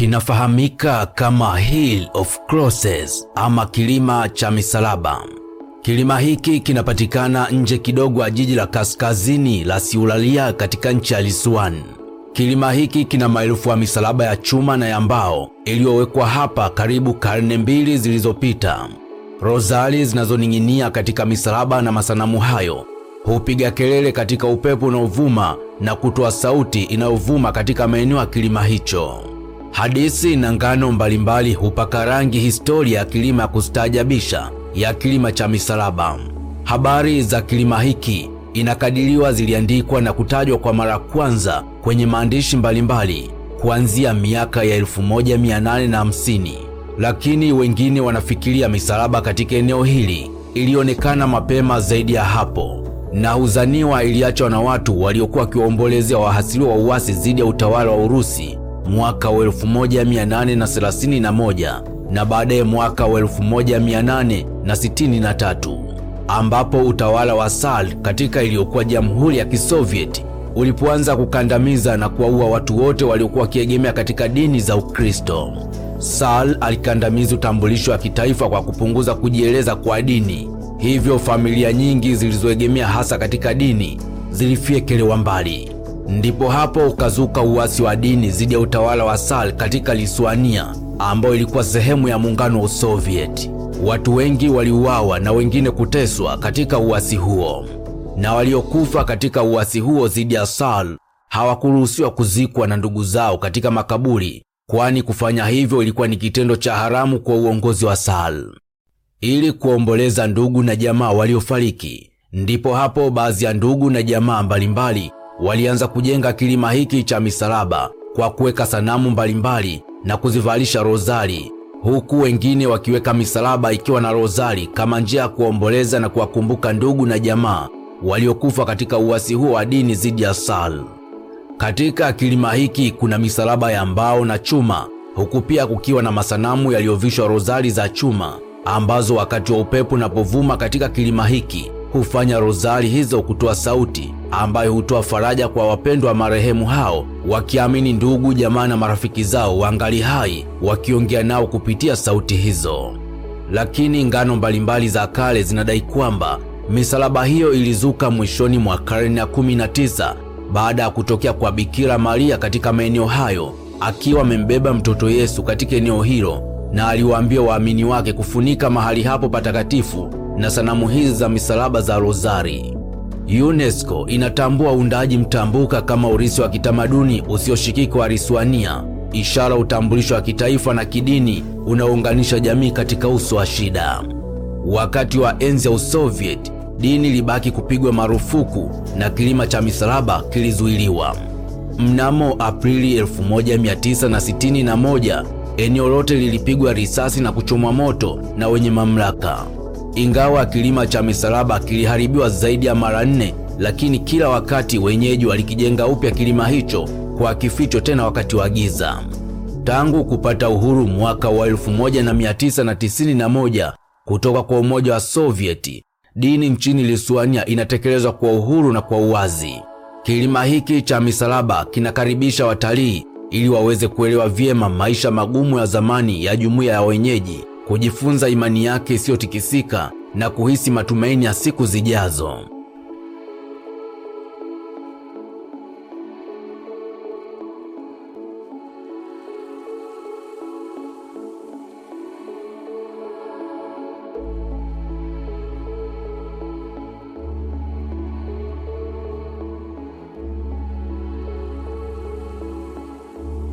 kinafahamika kama Hill of Crosses ama kilima cha misalaba. Kilima hiki kinapatikana nje kidogo ya jiji la kaskazini la Siulalia katika nchi ya Lisuan. Kilima hiki kina maelfu ya misalaba ya chuma na ya mbao iliyowekwa hapa karibu karne mbili zilizopita. Rozari zinazoning'inia katika misalaba na masanamu hayo hupiga kelele katika upepo unaovuma na kutoa sauti inayovuma katika maeneo ya kilima hicho. Hadithi na ngano mbalimbali hupaka rangi historia ya kilima ya kustaajabisha ya kilima cha misalaba. Habari za kilima hiki inakadiriwa ziliandikwa na kutajwa kwa mara kwanza kwenye maandishi mbalimbali kuanzia miaka ya 1850, lakini wengine wanafikiria misalaba katika eneo hili ilionekana mapema zaidi ya hapo na huzaniwa iliachwa na watu waliokuwa wakiwaombolezea wahasiriwa wa uasi dhidi ya utawala wa Urusi mwaka wa 1831 na baadaye mwaka wa 1863 ambapo utawala wa Tsar katika iliyokuwa Jamhuri ya Kisovieti ulipoanza kukandamiza na kuwaua watu wote waliokuwa wakiegemea katika dini za Ukristo. Tsar alikandamiza utambulisho wa kitaifa kwa kupunguza kujieleza kwa dini. Hivyo familia nyingi zilizoegemea hasa katika dini zilifiekelewa mbali. Ndipo hapo ukazuka uasi wa dini dhidi ya utawala wa Tsar katika Lithuania ambayo ilikuwa sehemu ya muungano wa Usovieti. Watu wengi waliuawa na wengine kuteswa katika uasi huo, na waliokufa katika uasi huo dhidi ya Tsar hawakuruhusiwa kuzikwa na ndugu zao katika makaburi, kwani kufanya hivyo ilikuwa ni kitendo cha haramu kwa uongozi wa Tsar. Ili kuomboleza ndugu na jamaa waliofariki, ndipo hapo baadhi ya ndugu na jamaa mbalimbali walianza kujenga kilima hiki cha misalaba kwa kuweka sanamu mbalimbali na kuzivalisha rozari, huku wengine wakiweka misalaba ikiwa na rozari kama njia ya kuomboleza na kuwakumbuka ndugu na jamaa waliokufa katika uasi huo wa dini dhidi ya Tsar. Katika kilima hiki kuna misalaba ya mbao na chuma, huku pia kukiwa na masanamu yaliyovishwa rozari za chuma ambazo wakati wa upepo unapovuma katika kilima hiki hufanya rozari hizo kutoa sauti ambayo hutoa faraja kwa wapendwa wa marehemu hao, wakiamini ndugu jamaa na marafiki zao wangali hai, wakiongea nao kupitia sauti hizo. Lakini ngano mbalimbali za kale zinadai kwamba misalaba hiyo ilizuka mwishoni mwa karne ya 19 baada ya kutokea kwa Bikira Maria katika maeneo hayo akiwa amembeba mtoto Yesu katika eneo hilo, na aliwaambia waamini wake kufunika mahali hapo patakatifu na sanamu hizi za misalaba za rozari. UNESCO inatambua uundaji mtambuka kama urithi wa kitamaduni usioshikika wa Riswania, ishara utambulisho wa kitaifa na kidini unaounganisha jamii katika uso wa shida. Wakati wa enzi ya Usoviet, dini libaki kupigwa marufuku na kilima cha misalaba kilizuiliwa. Mnamo Aprili 1961 eneo lote lilipigwa risasi na kuchomwa moto na wenye mamlaka. Ingawa kilima cha misalaba kiliharibiwa zaidi ya mara nne, lakini kila wakati wenyeji walikijenga upya kilima hicho kwa kificho, tena wakati wa giza. Tangu kupata uhuru mwaka wa 1991 kutoka kwa Umoja wa Sovieti, dini nchini Lithuania inatekelezwa kwa uhuru na kwa uwazi. Kilima hiki cha misalaba kinakaribisha watalii ili waweze kuelewa vyema maisha magumu ya zamani ya jumuiya ya wenyeji, kujifunza imani yake isiyotikisika na kuhisi matumaini ya siku zijazo.